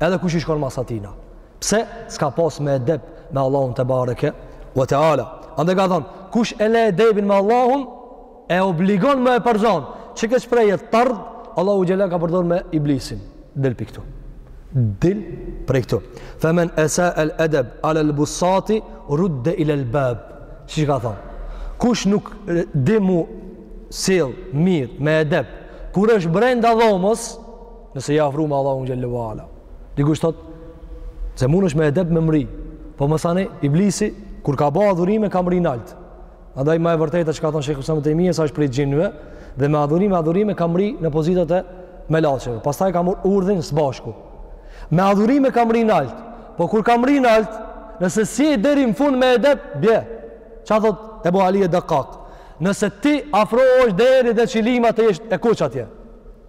Edhe kush i shkon mas atina. Pse? S'ka pas me edep me Allahun tebareke ve teala. Andaj ka thonë, kush e le edepin me Allahun, e obligon me e përzon. Qe kjo shprehje tard, Allahu xhel-le ka përdor me iblisin. Dil prej këtu. Dil prej këtu. Femen esa el-edeb, alel bisati, rudde ilel bab. Shi çka ka thonë? Kush nuk di m'u sill, mirë, me edep, kur është brenda dhomës, Nëse je afru me Allahun xhel-le ve ala. Dikush thot, se mundesh me edep me mri. Po domethanë, iblisi, kur ka ba adhurime, ka mri naltë. Andaj ma e vërteta që ka thonë Shejhul Islam Tejmije, se është prej xhinve, dhe me adhurime, adhurime, ka mri në pozitat e melaqeve. Pastaj ka marr urdhin së bashku. Me adhurime ka mri naltë. Po kur ka mri naltë, nëse s'je deri në fund me edep, bje. Ça thot Ebu Ali ed-Dakak? Nëse ti afrohesh deri te qilima të jeshtë e kuq atje.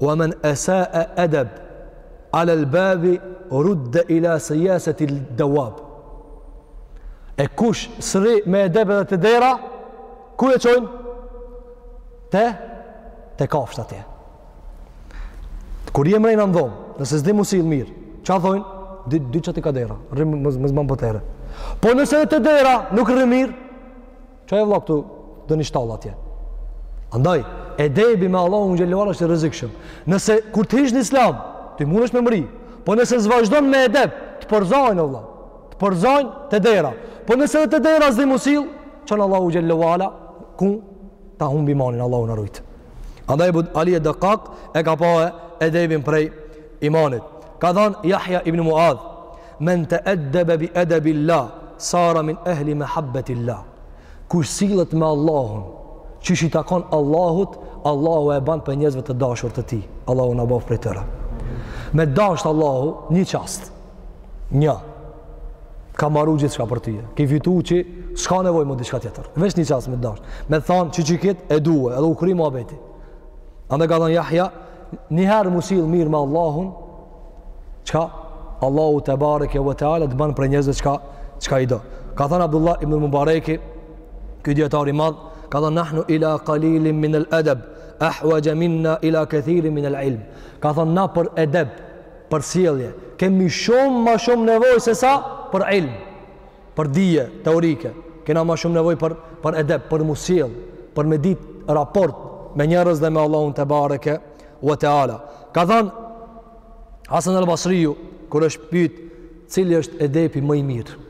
Wa man asa'a adab ala al-babi rudda ila siyasati al-dawab. E kush s'rri me edep edhe te dera, ku e çojnë? Te te kafshët atje. Kur je mrena në dhomë, nëse s'di m'u sill mirë, ça thojnë? Dil, dil qaty ka dera, rri mos ban potere. Po nëse dhe te dera, nuk rri mirë, Ça je vëlla këtu do një shtallë atje. Andaj, edebi me Allahun xhel-le ve ala është i rrezikshëm. Nëse kur të hish në islam, ti munesh me mrri. Po nëse s'vazhdon me edeb, të përzajnë, Allah. Të përzajnë te dera. Po nëse dhe te dera s'di m'u sill, t'çon Allahu xhel-le ve ala, ku ta humb imanin, Allahu na rujtë. Andaj, Ebu Ali ed-Dekkak e ka pa edebin prej imanit. Ka thanë Jahja ibn Muadh, Men te'eddebe bi edebil-lah, sara min ehli mehabbetil-lah. Kush sillet me Allahun, qysh i takon Allahut, Allahu e ban prej njerëzve të dashur të tij. Allahu na bëftë prej tyre. Me dasht Allahu një çast. Një. Ka maru gjithçka për ty. Ki fitu që s'ka nevojë më diçka tjetër. Veç një çast me dasht. Me thanë që qikët e du, edhe u kry muhabeti. Andaj ka thanë Jahja, njëherë m'u sill mirë me Allahun, çka Allahu tebareke ve teala të bën prej njerëzve çka çka i do. Ka thënë Abdullah ibn Mubareki, ky dietar i madh, ka thënë nahnu ila qalilin min al-adab ahwaj minna ila kathirin min al-ilm. Ka thënë na për edeb, për sjellje, kemi shumë më shumë nevojë se sa për ilm. për dije teorike, kena ma shumë nevoj për, për edep, për m'u sill, për me dit raport me njerëz dhe me Allahun tebareke ve teala. Ka than, Hasan el Basriju, kur është pyt, cili është edepi më i mirë?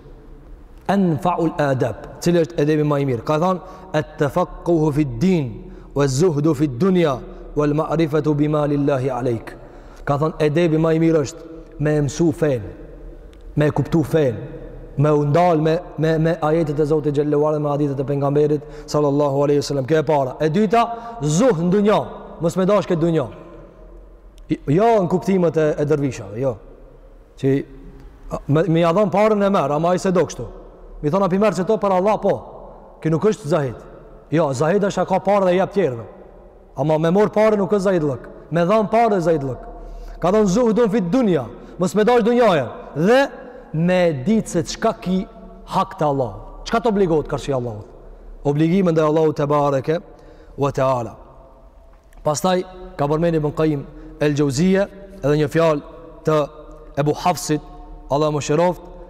Enfaul edep, cili është edepi më i mirë? Ka than, et-tefakkuhu fid-din, vez-zuhdu fid-dunja, vel-ma'rifetu bima lil-lahi alejk. Ka thënë edebi më i mirë është me e mësu fenë, me e kuptu fenë, me u ndal me me me ajetet e Zotit xhel-le ve ala me hadithet e pejgamberit sallallahu alaihi wasallam. Kjo e para. E dyta, zuhd në dunja, mos me dasht këtë dunja. Jo në kuptimet e, e dërvishave, jo. Që me, me ja dhon paren e merr, ama ai s'e do kështu. Me i thon a pi merr qëto për Allah po. Ky nuk është zahid. Jo, zahid është ka pare dhe jap tjerëve. Ama me morr pare nuk është zahidllëk. Me dhanë pare është zahidllëk. Ka thënë zuhdun fid-dunja. Mos me dasht dunjajën. Dhe me ditë se çka ki hak te Allahu. Çka të obligohet karshi Allahut. Obligime ndaj Allahut tebareke ve teala. Pastaj ka përmend Ibn Kajim el Xhevzije edhe një fjalë të Ebu Hafsit, Allahu e mëshiroftë,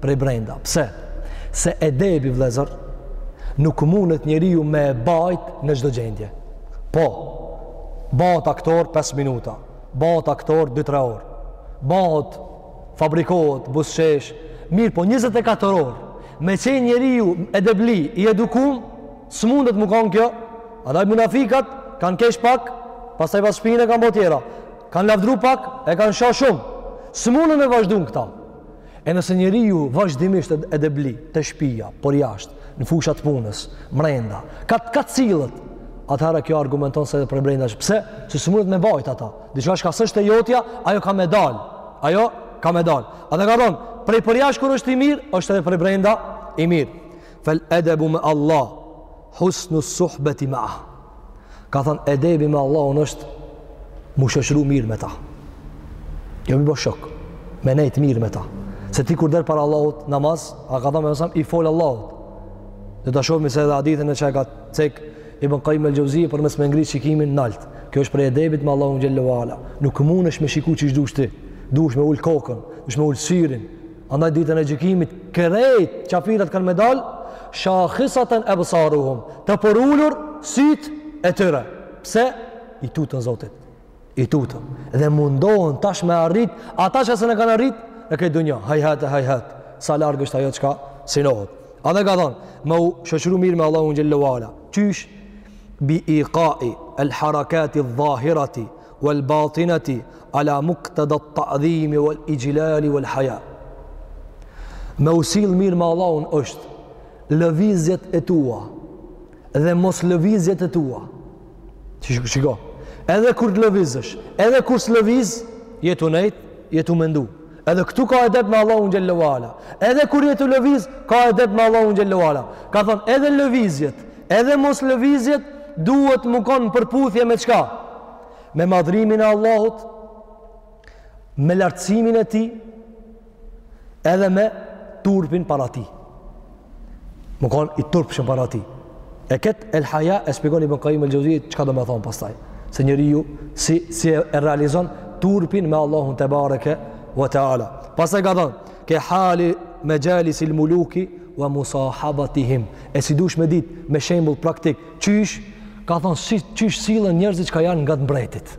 prej brenda. Pse? Se edebi vëllezër nuk mundet njeriu me bajt në çdo gjendje. Po, bëhet aktor 5 minuta, bëhet aktor 2-3 orë, bëhet fabrikohet, buzëqesh, mirëpo 24 orë, me qenë njeriu edebli i edukum, s'mundet me kanë kjo, andaj munafikat, kanë qesh pak, pastaj pas shpine kanë bo tjera, kanë lavdru pak, e kanë sha shumë, s'munden me vazhdu këta, E nëse njeriu vazhdimisht edebli te shpia, por jashtë, në fusha të punës, mrenda, ka këto cilësi, atëherë kjo argumenton se edhe përbrenda është. Pse? Se s'mundet me bajt ata. Diçka çka s'është e jotja, ajo ka me dalë. Ajo ka me dalë. Edhe ka thonë, prej përjashtë kur është i mirë, është edhe prej brenda i mirë. Fel edebu me Allah, husnu suhbeti meah. Ka thënë, edebi me Allahun është m'u shoqru mirë me ta. Jo mi bo shok, me nejt mirë me ta. Se ti kur del para Allahut namaz, do me thënë me namaz, i fol Allahut. Dhe të shofmi se edhe hadithin që e ka cek, Ibn Kajim el Xhevzije për mos me ngrit shikimin nalt. Kjo është prej edebit me Allahun xhel-le ve ala. Nuk mundesh me shiku qysh dush ti. Dush me ul kokën, dush me ul syrin, Andaj ditën e gjykimit krejt qafirat kanë me dal shakhisaten ebsaruhum të përulur sytë e tyre. Pse? I tutën Zotit. I tutën. Dhe mundohen tash me arrit ata çka s'e kanë arrit në këtë dunja. Hejhate hejhat. Sa larg është ajo çka sinohet. Edhe ka thonë, me u shoqru mirë me Allahun xhel-le ve ala. Qysh? Bi ikai el harakati dhahirati, wal batinati ala muqtada at ta'dhimi wal ijlali wal haya me u sill mirë me Allahun është lëvizjet e tua dhe mos lëvizjet e tua shiko, shiko, edhe kur të lëvizësh edhe kur s'lëviz je tu nejt je tu mendu Edhe këtu ka edep me Allahun xhel-le ve ala. Edhe kur je tu lëviz, ka edep me Allahun xhel-le ve ala. Ka thonë edhe lëvizjet, edhe mos lëvizjet duhet m'u kon në përputhje me çka? Me madhërimin e Allahut, me lartësimin e tij, edhe me turpin para tij. M'u kon i turpshëm para tij. E këtë el haja e shpjegon Ibn Kajim el Xhevzi çka domethonë pastaj. Se njeriu si, si e realizon turpin me Allahun tebareke ve teala. Pastaj ka thonë, ke hali mexhalisil muluki ve musahabatihim. E si dush me dit me shembul praktik. Qysh, ka thonë, si, qysh sillen njerëzit çka janë ngat mbretit.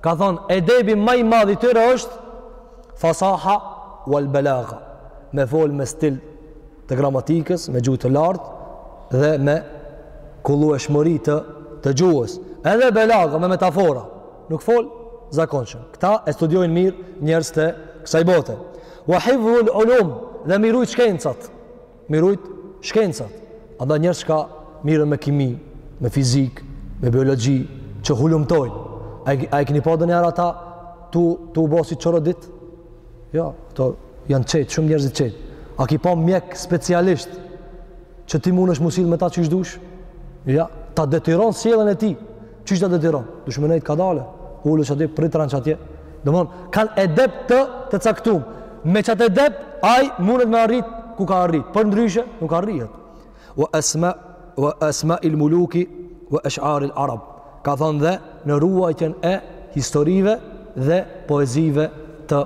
Ka thënë, edebi më i madh i tyre është fasaha wal balagha, me fol me stil të gramatikës, me gjuhë të lartë dhe me kullueshmëri të gjuhës. Edhe balagha me metafora, nuk fol zakonshëm. Këta e studiojnë mirë njerëzit e kësaj bote. Wa hifdhul ulum, dhe m'i rujt shkencat. m'i rujt shkencat. Andaj njerëz që mirren me kimi, me fizikë, me biologji, që hulumtojnë. A e, a e kini pa ndonjëherë ata tu, tu u bo si të çoroditur? Jo, këto janë të qetë, shumë njerëz të qetë. A ki pa mjek specialist që ti mundesh m'u sill me ta qysh dush? Ja, ta detyron sjelljen e tij. Qysh ta detyron? Duhesh me nejtë kadale. Ulu qaty, prit rend qatje. Domethonë, kanë edep të caktum. Me qat edep, ai mundet me arrit, ku ka arrit. Përndryshe, nuk arrihet. Wa esma, wa esmail muluki, wa esharil arab. Ka thonë dhe në ruajtjen e historive dhe poezive të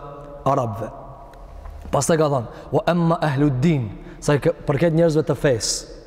arabëve. Pastaj ka thonë, wa emma ehluddin, sa përket njerëzve të fesë.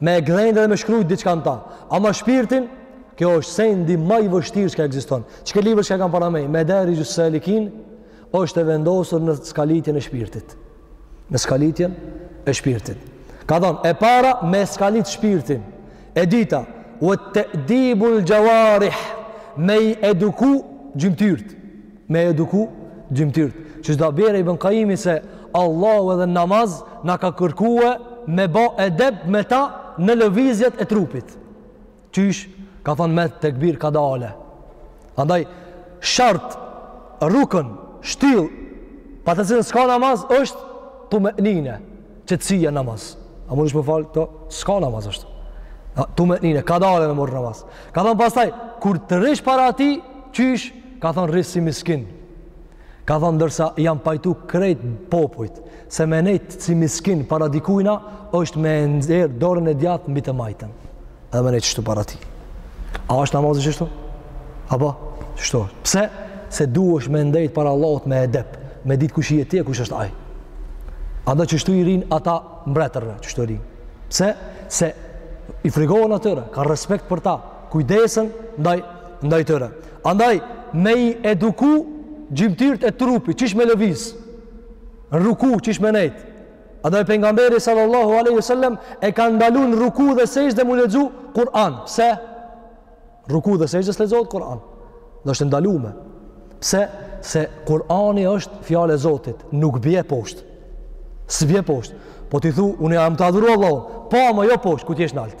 Me e gdhendë dhe me shkrujt diçka në ta. Ama shpirtin, kjo është sendi ma i vështirë që ekziston. Qiky libër çka kam para meje, Medarixhus-salikin, është e vendosur në skalitjen e shpirtit. Në skalitjen e shpirtit. Ka thonë, e para me skalit shpirtin. E dyta, ue te'dibul xhevarih me i eduku gjymtyrët. me eduku gjymtyrt qysh do bjerë Ibn Kajimi se Allahu edhe n'namaz na ka kërkue me ba edep me ta në lëvizjet e trupit qysh ka thonë me tekbir kadale andaj shart rukn shtyllë pa të cilën s'ka namaz është tume'nine Qetësia n'namaz. A mundesh me falë këto? S'ka namaz. Asht tume'nine, kadale me marrë namaz. Ka thon pastaj kur të rrish para tij, qysh, ka thon rri si miskin. Ka thon ndërsa janë pajtu krejt popujt se me nejt si miskin para dikujna është me vjerr dorën e djathtë mbi të majtën. Edhe me nejt qështu para tij. A është namazi qështu? Apo? Qështu është. Pse? Se duhesh me ndejtë para Allahut me edep. Me ditë kush je ti e, kush është ai. Andaj qështu i rrinë ata mbretërve, qështu i rrinë. Pse? Se i frigohen atyre, kanë respekt për ta, kujdesen ndaj, ndaj tyre. Andaj, me i eduku gjymtyrt e trupit, qysh me lëviz, në ruku, qysh me nejtë, Andaj edhe pejgamberi sallallahu alaihi wasallam e ka ndaluar në ruku dhe sexhde m'u lexu Kur'an. Pse? Ruku dhe sexhde s'lexohet Kur'an. Dhe është e ndalume. Pse? Se Kur'ani është fjalë e Zotit, nuk bie poshtë. S'bie poshtë. Po ti thu, unë jam tu adhuru Allahun. Po, ama jo poshtë, kur t'jesh nalt.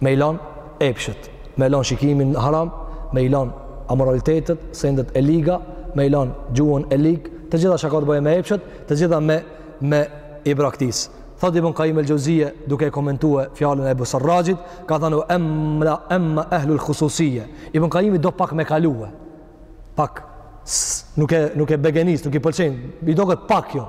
me i lan epshet, me e lan shikimin haram, me i lan amoralitetet, sendet e liga, me e lan gjuhën e ligë, të gjitha çka ka të bëjë me epshet, të gjitha me, me i braktis. Thot Ibn Kajim el-Xhevzije duke komentue fjalën e Ebu Serraxhit, ka thënë emma, emma ehlul khususije. Ibn Kajimi do pak me kalue, pak nuk e, nuk e begenis, nuk i pëlqen, i do këtë pak jo.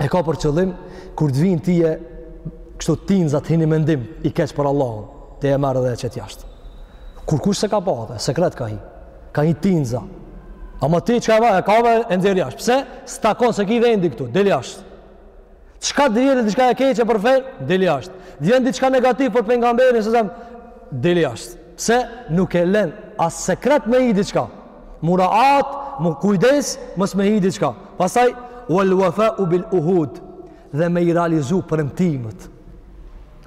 e ka për qëllim kur të vinë ty kështu tinëza t'hin ni mendim i keq për Allahun ti e merr dhe e qet jashtë kurkush s'e ka pa atë, sekret ka hi ka hi tinëza ama ti çka, e merr, e ka me e nxjerr jashtë pse, s'takon s'e ki vendin këtu, dil jashtë çka të vjen diçka e keqe për fenë, dil jashtë të vjen diçka negativ për pejgamberin alejhi selam, dil jashtë pse nuk e len as sekret me hi diçka Muraat, mu kujdes, mos me hi diçka. Pastaj wal wafau bil uhud dhe me i realizu premtimet.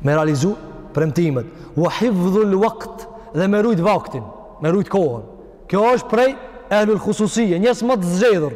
Me i realizu premtimet. Wa hifdhul waqt dhe me rujt vaktin, me rujt kohën. Kjo është prej ehlul khususie, njerëz ma të zgjedhur.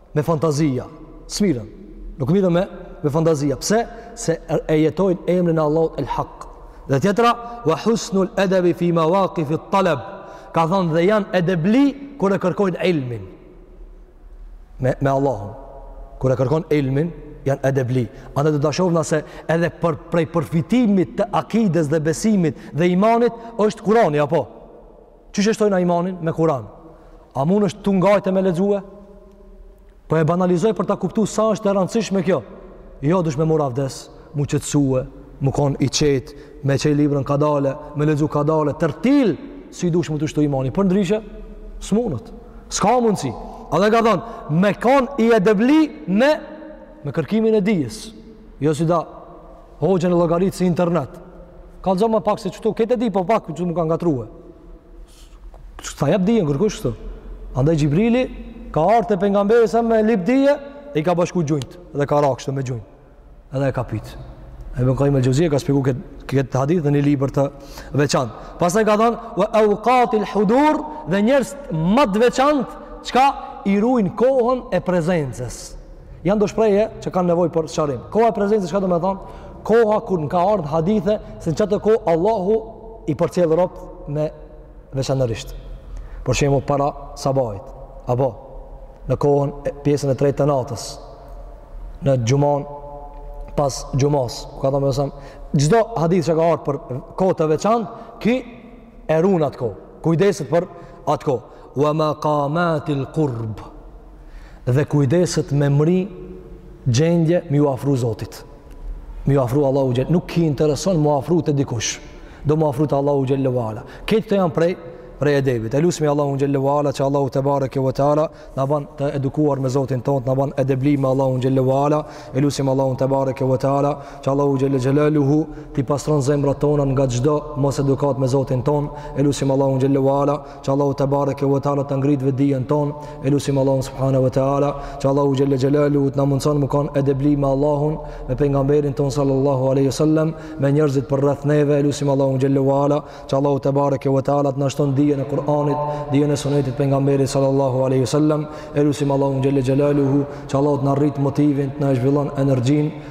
me fantazia. S'mirren. Nuk mirren me, me fantazia. Pse? Se e jetojnë emrin e Allahut El Hak. Dhe tjetra, wa husnul edebi fi ma wakifi taleb. Ka thonë dhe janë edebli kur e kërkojnë ilmin. Me, me Allahun. Kur e kërkojnë ilmin, janë edebli. Andaj do ta shohmë se edhe për, prej përfitimit të akides dhe besimit dhe imanit, është Kurani, apo? Qysh e shtojmë na imanin me Kur'an? A mund është tu ngajte me lexue? Po e banalizoj për ta kuptuar sa është e rëndësishme kjo. Jo, dush me mor avdes, mu qetësue, mu kon i qetë, me çel librin kadale, me lexu kadale, tertil, si dush mu t'u shtu imani. Përndryshe, s'munët. S'ka mundësi. Andaj ka thonë, me kon i edebli me, me kërkimin e dijes. Jo sido, Hoxhën e llogarit si internet. Kallzomë pak se qetu, këtë e di po pak që m'u ka ngatrrue. S'ta jep dijen kurkush kështu. Andaj Xhibrili ka ardh te pejgamberi alejhi selam me lyp dije dhe i ka bashku gjunjt dhe ka ra kështu me gjunjt. Edhe e ka pyet. Ibn Kajim el-Xhevzije ka shpjegu këtë këtë hadith në një libër të veçantë. Pastaj ka thënë wa awqatil hudur dhe njerëzt ma të veçantë çka i rujn kohën e prezencës. Janë do shprehje që kanë nevojë për sqarim. Koha e prezencës çka domethonë? Koha kur na ka ardh hadithe se në qatë kohë Allahu i përcjell robt me veçantërisht. Për shembull para sabahit, apo në kohën e pjesën e tretë të natës, në xhumon pas xhumos, ku ka, domethonë, çdo hadith që ka ardh për kohë të veçantë, ky e run atë kohë. Kujdeset për atë kohë. Wa maqamatil qurb. Dhe kujdeset me mri gjendje me ju afru Zotit. Me ju afru Allahut xhel, nuk i intereson mu afru te dikush. Do mu afru te Allahu xhele ve ala. Këto janë prej prej edebit. E lusim Allahun xhele ve ala që Allahu tebareke ve teala na ban të edukuar me Zotin ton, na ban edebli me Allahun xhele ve ala. E lusim Allahun tebareke ve teala që Allahu xhele xhelaluhu t'i pastron zemrat tona nga çdo mosedukatë me Zotin ton. E lusim Allahun xhele ve ala që Allahu tebareke ve teala ta ngrit vetëdijen tonë e lusim Allahun subhanehu ve teala që Allahu xhelle xhelaluhu të na mundëson me kanë edebli me Allahun me pejgamberin tonë sallallahu aleyhi sallam me njerëzit përreth neve e lusim Allahun xhelle ve ala që Allahu tebareke ve teala të na shton dijen e Kur'anit dijen e sunetit pejgamberit sallallahu aleyhi sallam e lusim Allahun xhelle xhelaluhu që Allahu të na rrit motivin të na zhvillon energjinë